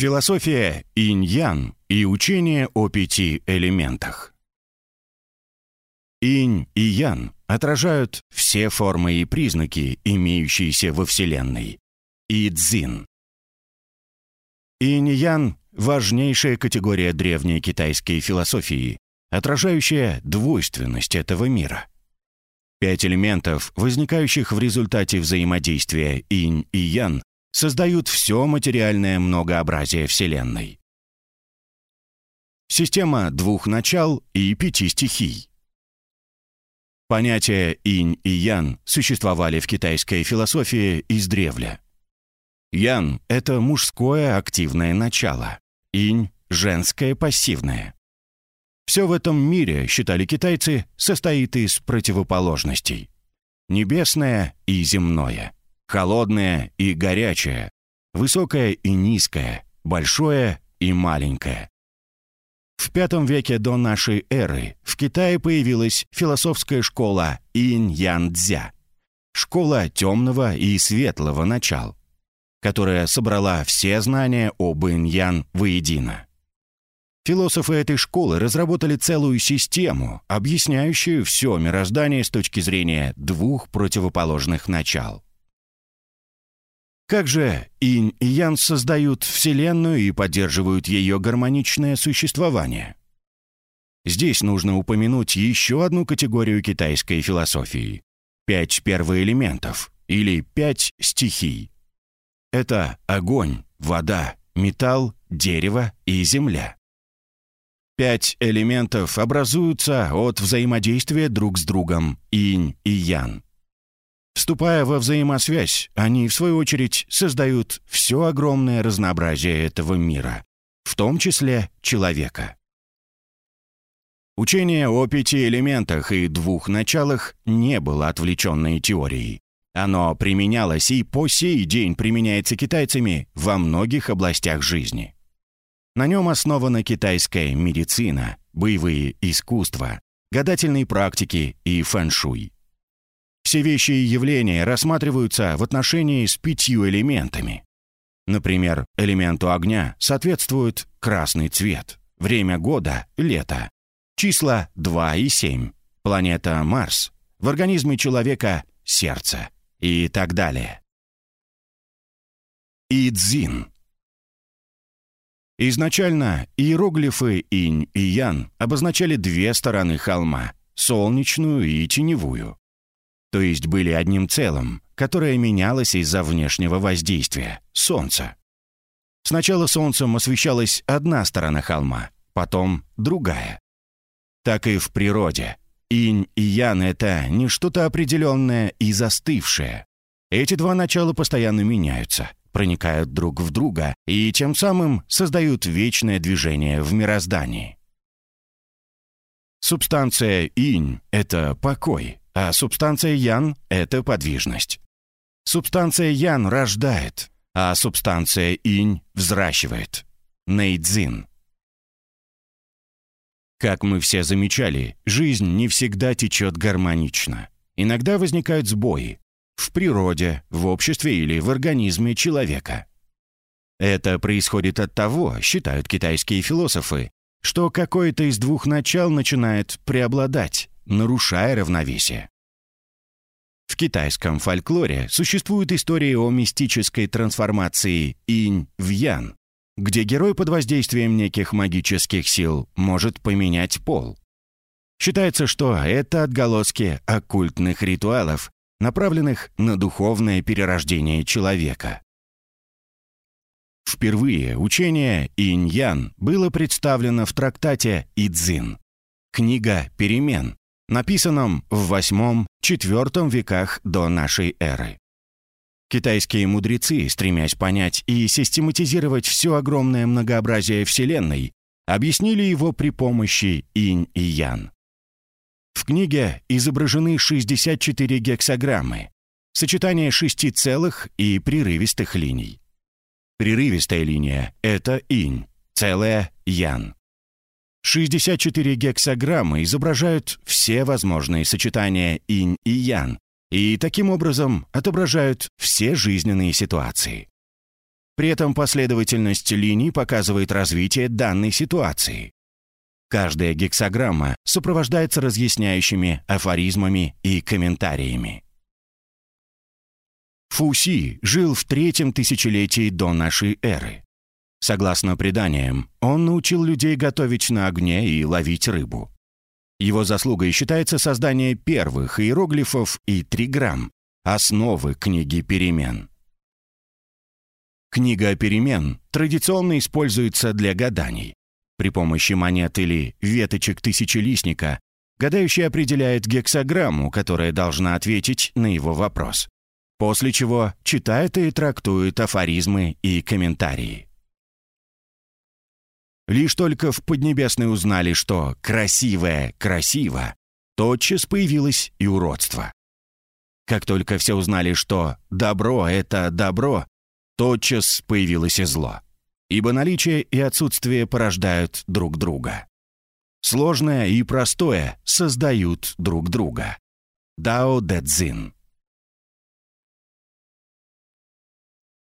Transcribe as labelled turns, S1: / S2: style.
S1: Философия инь-ян и учение о пяти элементах. Инь и ян отражают все формы и признаки, имеющиеся во Вселенной. И дзин. Инь-ян – важнейшая категория древней китайской философии, отражающая двойственность этого мира. Пять элементов, возникающих в результате взаимодействия инь и ян, создают все материальное многообразие Вселенной. Система двух начал и пяти стихий. Понятия инь и ян существовали в китайской философии издревле. Ян — это мужское активное начало, инь — женское пассивное. Все в этом мире, считали китайцы, состоит из противоположностей. Небесное и земное — холодное и горячее, высокое и низкое, большое и маленькое. В V веке до нашей эры в Китае появилась философская школа Инь-Ян-Дзя, школа темного и светлого начал, которая собрала все знания об Инь-Ян воедино. Философы этой школы разработали целую систему, объясняющую все мироздание с точки зрения двух противоположных начал. Как же инь и ян создают Вселенную и поддерживают ее гармоничное существование? Здесь нужно упомянуть еще одну категорию китайской философии – пять первоэлементов или пять стихий. Это огонь, вода, металл, дерево и земля. Пять элементов образуются от взаимодействия друг с другом инь и ян. Вступая во взаимосвязь, они, в свою очередь, создают все огромное разнообразие этого мира, в том числе человека. Учение о пяти элементах и двух началах не было отвлеченной теорией. Оно применялось и по сей день применяется китайцами во многих областях жизни. На нем основана китайская медицина, боевые искусства, гадательные практики и фэн-шуй. Все вещи и явления рассматриваются в отношении с пятью элементами. Например, элементу огня соответствует красный цвет, время года — лето, числа 2 и 7, планета Марс, в организме человека — сердце и так далее. Идзин Изначально иероглифы инь и ян обозначали две стороны холма — солнечную и теневую то есть были одним целым, которое менялось из-за внешнего воздействия — солнца. Сначала солнцем освещалась одна сторона холма, потом другая. Так и в природе. Инь и ян — это не что-то определенное и застывшее. Эти два начала постоянно меняются, проникают друг в друга и тем самым создают вечное движение в мироздании. Субстанция инь — это покой, а субстанция ян — это подвижность. Субстанция ян рождает, а субстанция инь взращивает. Нейдзин. Как мы все замечали, жизнь не всегда течет гармонично. Иногда возникают сбои в природе, в обществе или в организме человека. Это происходит от того, считают китайские философы, что какое-то из двух начал начинает преобладать, нарушая равновесие. В китайском фольклоре существует история о мистической трансформации инь в ян, где герой под воздействием неких магических сил может поменять пол. Считается, что это отголоски оккультных ритуалов, направленных на духовное перерождение человека. Впервые учение инь-ян было представлено в трактате «Идзин» — книга перемен, написанном в VIII-IV веках до нашей эры. Китайские мудрецы, стремясь понять и систематизировать все огромное многообразие Вселенной, объяснили его при помощи инь и ян. В книге изображены 64 гексограммы, сочетание шести целых и прерывистых линий. Прерывистая линия — это инь, целая — ян. 64 гексограммы изображают все возможные сочетания инь и ян и таким образом отображают все жизненные ситуации. При этом последовательность линий показывает развитие данной ситуации. Каждая гексограмма сопровождается разъясняющими афоризмами и комментариями. Фуси жил в третьем тысячелетии до нашей эры. Согласно преданиям, он научил людей готовить на огне и ловить рыбу. Его заслугой считается создание первых иероглифов и триграмм, основы книги перемен. Книга перемен традиционно используется для гаданий. При помощи монет или веточек тысячелистника гадающий определяет гексограмму, которая должна ответить на его вопрос, после чего читает и трактует афоризмы и комментарии. Лишь только в Поднебесной узнали, что «красивое красиво», тотчас появилось и уродство. Как только все узнали, что «добро — это добро», тотчас появилось и зло. Ибо наличие и отсутствие порождают друг друга. Сложное и простое создают друг друга. Дао Дэ Цзин